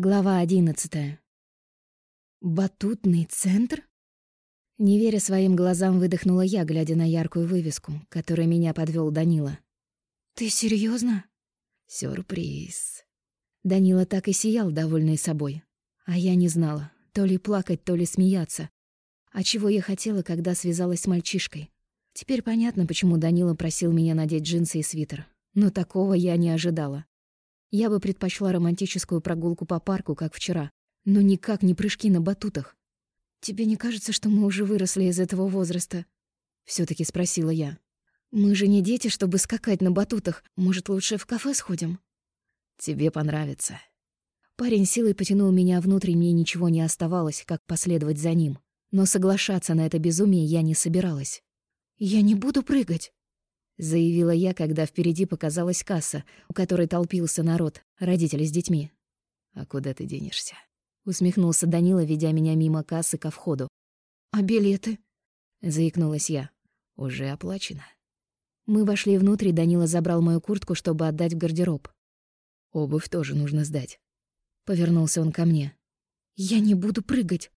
Глава одиннадцатая. Батутный центр? Не веря своим глазам, выдохнула я, глядя на яркую вывеску, которой меня подвёл Данила. «Ты серьёзно?» «Сюрприз». Данила так и сиял, довольный собой. А я не знала, то ли плакать, то ли смеяться. А чего я хотела, когда связалась с мальчишкой? Теперь понятно, почему Данила просил меня надеть джинсы и свитер. Но такого я не ожидала. Я бы предпочла романтическую прогулку по парку, как вчера, но никак не прыжки на батутах. «Тебе не кажется, что мы уже выросли из этого возраста?» — все таки спросила я. «Мы же не дети, чтобы скакать на батутах. Может, лучше в кафе сходим?» «Тебе понравится». Парень силой потянул меня внутрь, мне ничего не оставалось, как последовать за ним. Но соглашаться на это безумие я не собиралась. «Я не буду прыгать», заявила я, когда впереди показалась касса, у которой толпился народ, родители с детьми. А куда ты денешься? усмехнулся Данила, ведя меня мимо кассы ко входу. А билеты? заикнулась я. Уже оплачено. Мы вошли внутрь, и Данила забрал мою куртку, чтобы отдать в гардероб. Обувь тоже нужно сдать. Повернулся он ко мне. Я не буду прыгать,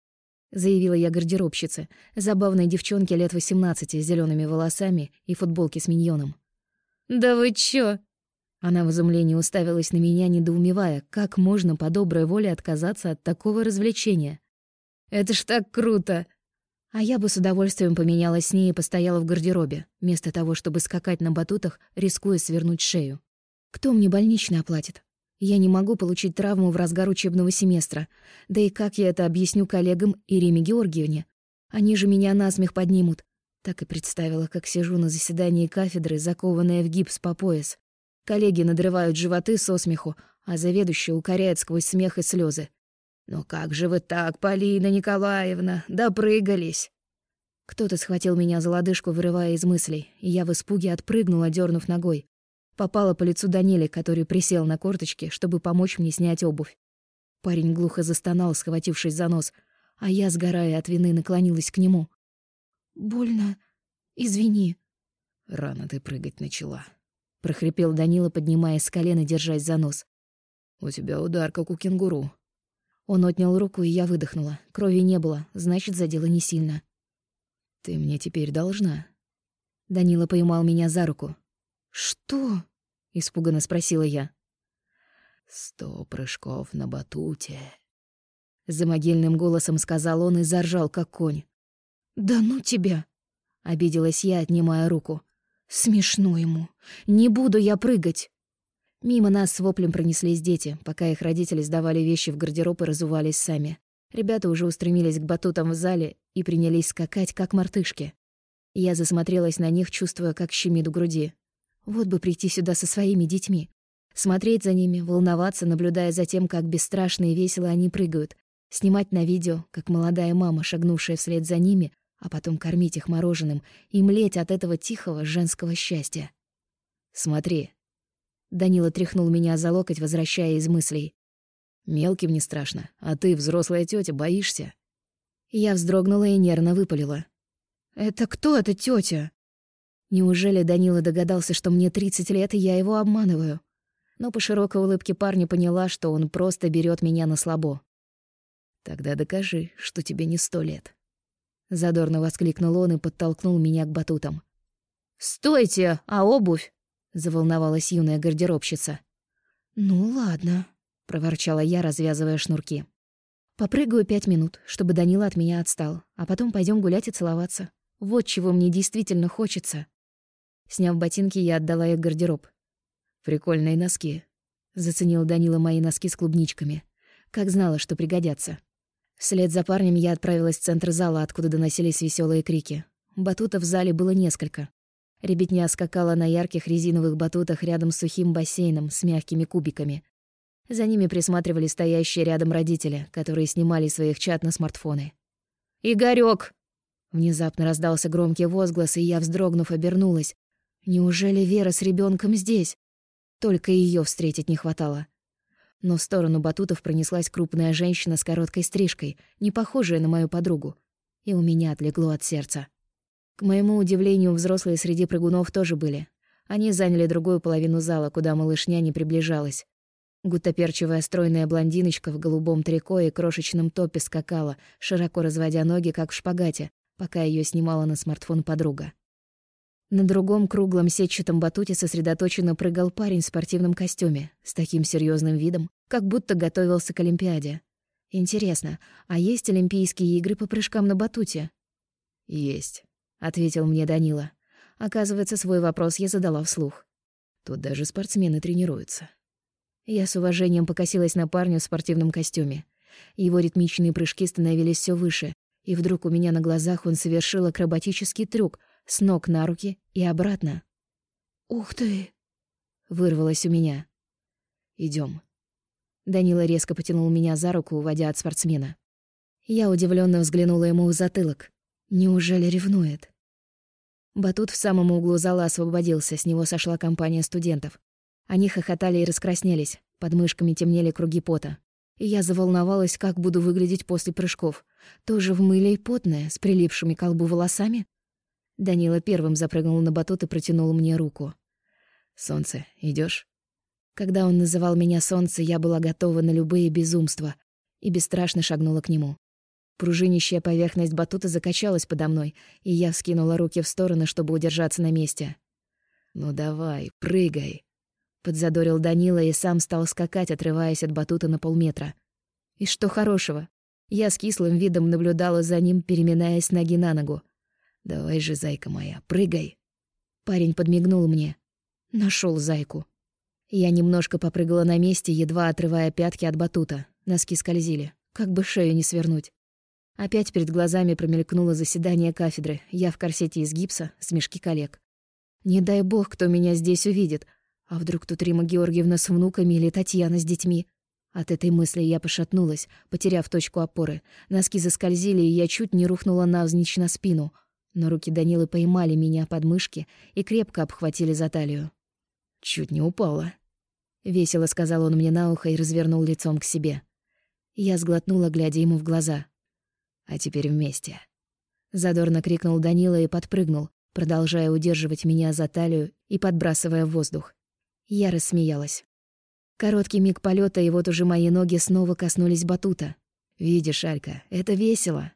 заявила я гардеробщице, забавной девчонке лет 18 с зелеными волосами и футболке с миньоном. «Да вы чё?» Она в изумлении уставилась на меня, недоумевая, как можно по доброй воле отказаться от такого развлечения. «Это ж так круто!» А я бы с удовольствием поменялась с ней и постояла в гардеробе, вместо того, чтобы скакать на батутах, рискуя свернуть шею. Кто мне больничный оплатит? Я не могу получить травму в разгар учебного семестра. Да и как я это объясню коллегам и Риме Георгиевне? Они же меня насмех поднимут. Так и представила, как сижу на заседании кафедры, закованная в гипс по пояс. Коллеги надрывают животы со смеху, а заведующая укоряет сквозь смех и слезы. «Ну как же вы так, Полина Николаевна, допрыгались!» Кто-то схватил меня за лодыжку, вырывая из мыслей, и я в испуге отпрыгнула, дернув ногой. Попала по лицу Данили, который присел на корточки, чтобы помочь мне снять обувь. Парень глухо застонал, схватившись за нос, а я, сгорая от вины, наклонилась к нему. «Больно. Извини». «Рано ты прыгать начала», — прохрипел Данила, поднимаясь с колена, держась за нос. «У тебя удар, как у кенгуру». Он отнял руку, и я выдохнула. Крови не было, значит, задело не сильно. «Ты мне теперь должна». Данила поймал меня за руку. «Что?» — испуганно спросила я. «Сто прыжков на батуте», — за могильным голосом сказал он и заржал, как конь. «Да ну тебя!» — обиделась я, отнимая руку. «Смешно ему. Не буду я прыгать!» Мимо нас с воплем пронеслись дети, пока их родители сдавали вещи в гардероб и разувались сами. Ребята уже устремились к батутам в зале и принялись скакать, как мартышки. Я засмотрелась на них, чувствуя, как щемит в груди. Вот бы прийти сюда со своими детьми. Смотреть за ними, волноваться, наблюдая за тем, как бесстрашно и весело они прыгают. Снимать на видео, как молодая мама, шагнувшая вслед за ними, а потом кормить их мороженым и млеть от этого тихого женского счастья. «Смотри». Данила тряхнул меня за локоть, возвращая из мыслей. «Мелким не страшно, а ты, взрослая тетя, боишься?» Я вздрогнула и нервно выпалила. «Это кто эта тетя? Неужели Данила догадался, что мне 30 лет, и я его обманываю? Но по широкой улыбке парня поняла, что он просто берет меня на слабо. «Тогда докажи, что тебе не сто лет». Задорно воскликнул он и подтолкнул меня к батутам. «Стойте! А обувь?» — заволновалась юная гардеробщица. «Ну ладно», — проворчала я, развязывая шнурки. «Попрыгаю пять минут, чтобы Данила от меня отстал, а потом пойдем гулять и целоваться. Вот чего мне действительно хочется». Сняв ботинки, я отдала их гардероб. «Прикольные носки», — заценил Данила мои носки с клубничками. Как знала, что пригодятся. Вслед за парнем я отправилась в центр зала, откуда доносились веселые крики. Батутов в зале было несколько. Ребятня скакала на ярких резиновых батутах рядом с сухим бассейном с мягкими кубиками. За ними присматривали стоящие рядом родители, которые снимали своих чат на смартфоны. «Игорёк!» Внезапно раздался громкий возглас, и я, вздрогнув, обернулась. Неужели Вера с ребенком здесь? Только ее встретить не хватало. Но в сторону батутов пронеслась крупная женщина с короткой стрижкой, не похожая на мою подругу. И у меня отлегло от сердца. К моему удивлению, взрослые среди прыгунов тоже были. Они заняли другую половину зала, куда малышня не приближалась. Гуттаперчевая стройная блондиночка в голубом трико и крошечном топе скакала, широко разводя ноги, как в шпагате, пока ее снимала на смартфон подруга. На другом круглом сетчатом батуте сосредоточенно прыгал парень в спортивном костюме, с таким серьезным видом, как будто готовился к Олимпиаде. Интересно, а есть Олимпийские игры по прыжкам на батуте? Есть, ответил мне Данила. Оказывается, свой вопрос я задала вслух. Тут даже спортсмены тренируются. Я с уважением покосилась на парня в спортивном костюме. Его ритмичные прыжки становились все выше, и вдруг у меня на глазах он совершил акробатический трюк, с ног на руки и обратно. «Ух ты!» — вырвалось у меня. Идем. Данила резко потянул меня за руку, уводя от спортсмена. Я удивленно взглянула ему в затылок. Неужели ревнует? Батут в самом углу зала освободился, с него сошла компания студентов. Они хохотали и раскраснелись, под мышками темнели круги пота. И я заволновалась, как буду выглядеть после прыжков. Тоже в мыле и потная, с прилипшими к колбу волосами? Данила первым запрыгнул на батут и протянул мне руку. «Солнце, идешь? Когда он называл меня солнце, я была готова на любые безумства и бесстрашно шагнула к нему. Пружинищая поверхность батута закачалась подо мной, и я вскинула руки в стороны, чтобы удержаться на месте. «Ну давай, прыгай!» Подзадорил Данила и сам стал скакать, отрываясь от батута на полметра. И что хорошего? Я с кислым видом наблюдала за ним, переминаясь ноги на ногу. «Давай же, зайка моя, прыгай!» Парень подмигнул мне. Нашел зайку. Я немножко попрыгала на месте, едва отрывая пятки от батута. Носки скользили. Как бы шею не свернуть. Опять перед глазами промелькнуло заседание кафедры. Я в корсете из гипса, смешки коллег. Не дай бог, кто меня здесь увидит. А вдруг тут Рима Георгиевна с внуками или Татьяна с детьми? От этой мысли я пошатнулась, потеряв точку опоры. Носки заскользили, и я чуть не рухнула навзничь на спину — но руки Данилы поймали меня под мышки и крепко обхватили за талию. «Чуть не упала», — весело сказал он мне на ухо и развернул лицом к себе. Я сглотнула, глядя ему в глаза. «А теперь вместе». Задорно крикнул Данила и подпрыгнул, продолжая удерживать меня за талию и подбрасывая в воздух. Я рассмеялась. Короткий миг полета, и вот уже мои ноги снова коснулись батута. «Видишь, Алька, это весело!»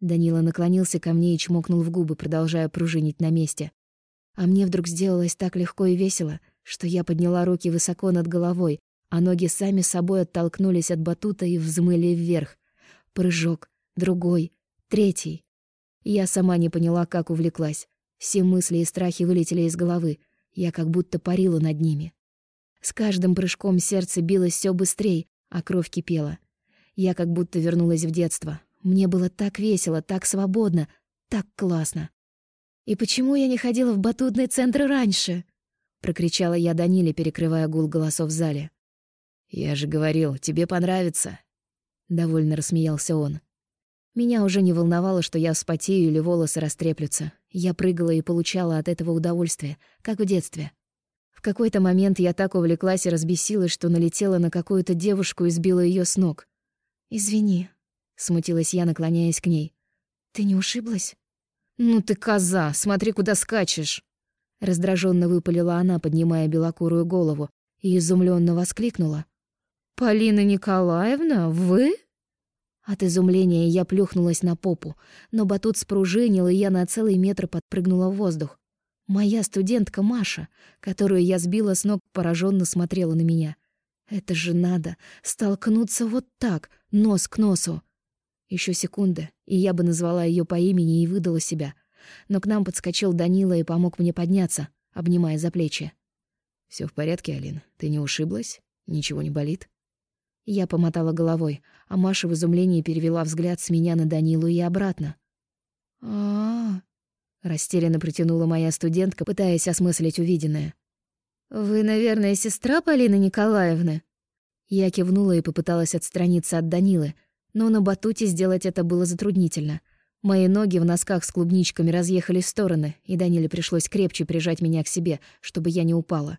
Данила наклонился ко мне и чмокнул в губы, продолжая пружинить на месте. А мне вдруг сделалось так легко и весело, что я подняла руки высоко над головой, а ноги сами собой оттолкнулись от батута и взмыли вверх. Прыжок, другой, третий. Я сама не поняла, как увлеклась. Все мысли и страхи вылетели из головы. Я как будто парила над ними. С каждым прыжком сердце билось все быстрее, а кровь кипела. Я как будто вернулась в детство, мне было так весело, так свободно, так классно. «И почему я не ходила в батутный центр раньше?» — прокричала я Даниле, перекрывая гул голосов в зале. «Я же говорил, тебе понравится!» — довольно рассмеялся он. Меня уже не волновало, что я вспотею или волосы растреплются. Я прыгала и получала от этого удовольствие, как в детстве. В какой-то момент я так увлеклась и разбесилась, что налетела на какую-то девушку и сбила ее с ног. «Извини», Смутилась я, наклоняясь к ней. «Ты не ушиблась?» «Ну ты коза, смотри, куда скачешь!» Раздраженно выпалила она, поднимая белокурую голову, и изумленно воскликнула. «Полина Николаевна, вы?» От изумления я плюхнулась на попу, но батут спружинил, и я на целый метр подпрыгнула в воздух. Моя студентка Маша, которую я сбила с ног, пораженно смотрела на меня. Это же надо столкнуться вот так, нос к носу. Еще секунда, и я бы назвала ее по имени и выдала себя. Но к нам подскочил Данила и помог мне подняться, обнимая за плечи. Все в порядке, Алин? Ты не ушиблась? Ничего не болит?» Я помотала головой, а Маша в изумлении перевела взгляд с меня на Данилу и обратно. а, -а, растерянно протянула моя студентка, пытаясь осмыслить увиденное. «Вы, наверное, сестра Полины Николаевны?» Я кивнула и попыталась отстраниться от Данилы, но на батуте сделать это было затруднительно. Мои ноги в носках с клубничками разъехались в стороны, и Даниле пришлось крепче прижать меня к себе, чтобы я не упала.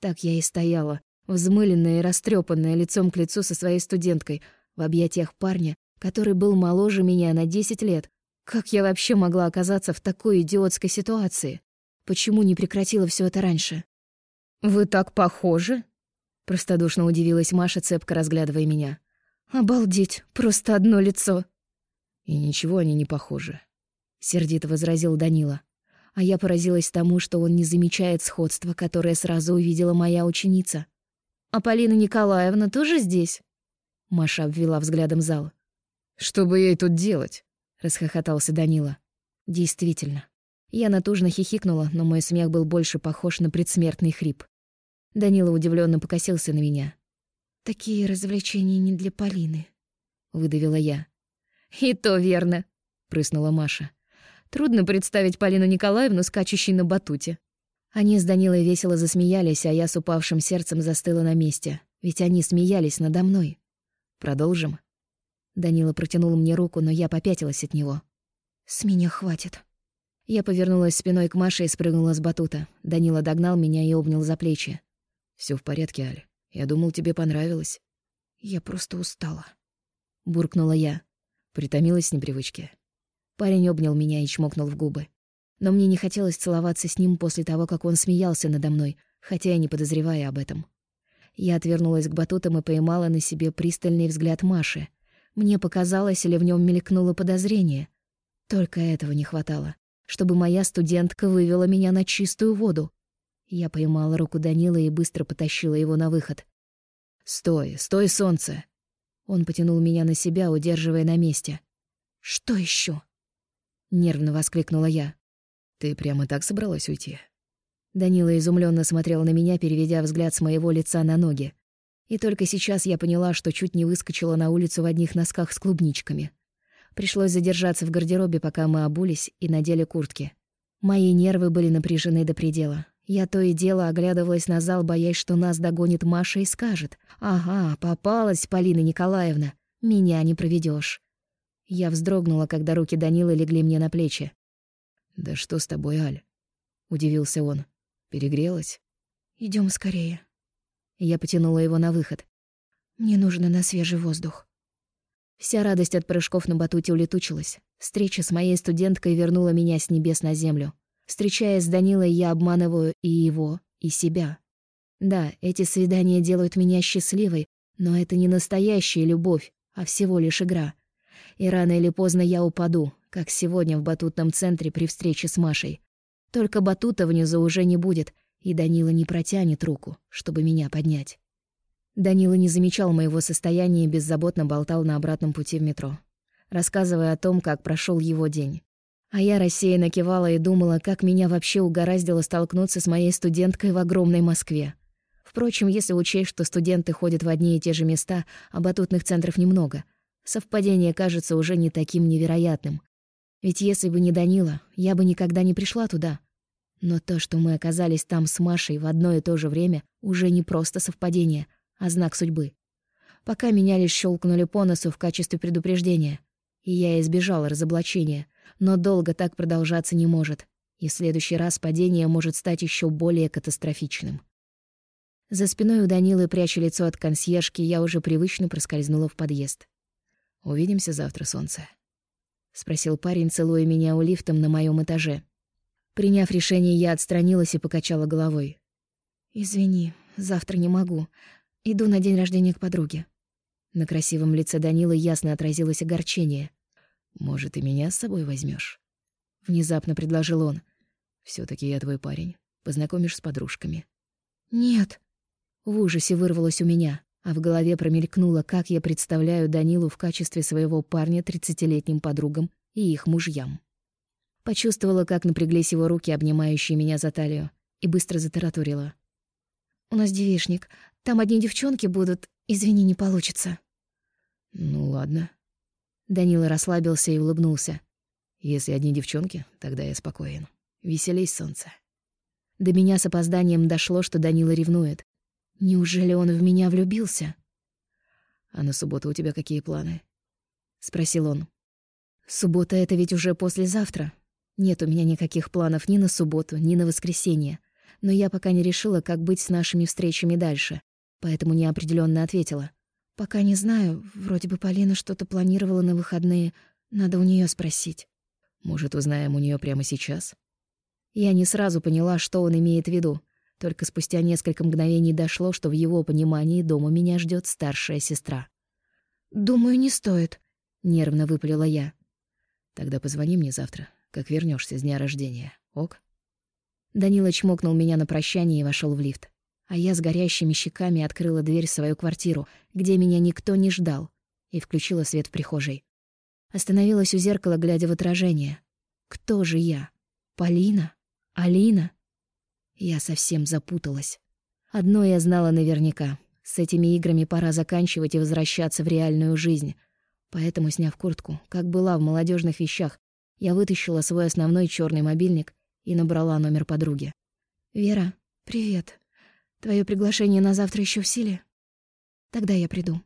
Так я и стояла, взмыленная и растрепанная лицом к лицу со своей студенткой, в объятиях парня, который был моложе меня на 10 лет. Как я вообще могла оказаться в такой идиотской ситуации? Почему не прекратила все это раньше? «Вы так похожи?» Простодушно удивилась Маша, цепко разглядывая меня. «Обалдеть, просто одно лицо!» «И ничего они не похожи», — сердито возразил Данила. А я поразилась тому, что он не замечает сходства, которое сразу увидела моя ученица. «А Полина Николаевна тоже здесь?» Маша обвела взглядом зал. «Что бы ей тут делать?» — расхохотался Данила. «Действительно. Я натужно хихикнула, но мой смех был больше похож на предсмертный хрип. Данила удивленно покосился на меня. «Такие развлечения не для Полины», — выдавила я. «И то верно», — прыснула Маша. «Трудно представить Полину Николаевну, скачущей на батуте». Они с Данилой весело засмеялись, а я с упавшим сердцем застыла на месте. Ведь они смеялись надо мной. «Продолжим?» Данила протянул мне руку, но я попятилась от него. «С меня хватит». Я повернулась спиной к Маше и спрыгнула с батута. Данила догнал меня и обнял за плечи. Все в порядке, Аль. Я думал, тебе понравилось». «Я просто устала», — буркнула я. Притомилась с непривычки. Парень обнял меня и чмокнул в губы. Но мне не хотелось целоваться с ним после того, как он смеялся надо мной, хотя и не подозревая об этом. Я отвернулась к батутам и поймала на себе пристальный взгляд Маши. Мне показалось, или в нем мелькнуло подозрение. Только этого не хватало, чтобы моя студентка вывела меня на чистую воду. Я поймала руку Данила и быстро потащила его на выход. «Стой, стой, солнце!» Он потянул меня на себя, удерживая на месте. «Что еще? Нервно воскликнула я. «Ты прямо так собралась уйти?» Данила изумленно смотрел на меня, переведя взгляд с моего лица на ноги. И только сейчас я поняла, что чуть не выскочила на улицу в одних носках с клубничками. Пришлось задержаться в гардеробе, пока мы обулись и надели куртки. Мои нервы были напряжены до предела. Я то и дело оглядывалась на зал, боясь, что нас догонит Маша и скажет. «Ага, попалась, Полина Николаевна. Меня не проведешь. Я вздрогнула, когда руки Данилы легли мне на плечи. «Да что с тобой, Аль?» — удивился он. «Перегрелась?» Идем скорее». Я потянула его на выход. «Мне нужно на свежий воздух». Вся радость от прыжков на батуте улетучилась. Встреча с моей студенткой вернула меня с небес на землю. Встречаясь с Данилой, я обманываю и его, и себя. Да, эти свидания делают меня счастливой, но это не настоящая любовь, а всего лишь игра. И рано или поздно я упаду, как сегодня в батутном центре при встрече с Машей. Только батута внизу уже не будет, и Данила не протянет руку, чтобы меня поднять. Данила не замечал моего состояния и беззаботно болтал на обратном пути в метро, рассказывая о том, как прошел его день. А я рассеянно кивала и думала, как меня вообще угораздило столкнуться с моей студенткой в огромной Москве. Впрочем, если учесть, что студенты ходят в одни и те же места, а батутных центров немного, совпадение кажется уже не таким невероятным. Ведь если бы не Данила, я бы никогда не пришла туда. Но то, что мы оказались там с Машей в одно и то же время, уже не просто совпадение, а знак судьбы. Пока меня лишь щелкнули по носу в качестве предупреждения, и я избежала разоблачения, но долго так продолжаться не может, и в следующий раз падение может стать еще более катастрофичным. За спиной у Данилы, пряча лицо от консьержки, я уже привычно проскользнула в подъезд. «Увидимся завтра, солнце», — спросил парень, целуя меня у лифтом на моем этаже. Приняв решение, я отстранилась и покачала головой. «Извини, завтра не могу. Иду на день рождения к подруге». На красивом лице Данилы ясно отразилось огорчение. «Может, и меня с собой возьмешь? Внезапно предложил он. все таки я твой парень. Познакомишь с подружками». «Нет». В ужасе вырвалось у меня, а в голове промелькнуло, как я представляю Данилу в качестве своего парня тридцатилетним подругам и их мужьям. Почувствовала, как напряглись его руки, обнимающие меня за талию, и быстро затараторила. «У нас девишник. Там одни девчонки будут. Извини, не получится». «Ну ладно». Данила расслабился и улыбнулся. «Если одни девчонки, тогда я спокоен. Веселись, солнце». До меня с опозданием дошло, что Данила ревнует. Неужели он в меня влюбился? «А на субботу у тебя какие планы?» — спросил он. «Суббота — это ведь уже послезавтра. Нет у меня никаких планов ни на субботу, ни на воскресенье. Но я пока не решила, как быть с нашими встречами дальше, поэтому неопределенно ответила. «Пока не знаю. Вроде бы Полина что-то планировала на выходные. Надо у нее спросить». «Может, узнаем у нее прямо сейчас?» Я не сразу поняла, что он имеет в виду. Только спустя несколько мгновений дошло, что в его понимании дома меня ждет старшая сестра. «Думаю, не стоит», — нервно выпалила я. «Тогда позвони мне завтра, как вернешься с дня рождения, ок?» Данила чмокнул меня на прощание и вошел в лифт. А я с горящими щеками открыла дверь в свою квартиру, где меня никто не ждал, и включила свет в прихожей. Остановилась у зеркала, глядя в отражение. Кто же я? Полина? Алина? Я совсем запуталась. Одно я знала наверняка. С этими играми пора заканчивать и возвращаться в реальную жизнь. Поэтому, сняв куртку, как была в молодежных вещах, я вытащила свой основной черный мобильник и набрала номер подруги. «Вера, привет. Твое приглашение на завтра еще в силе? Тогда я приду».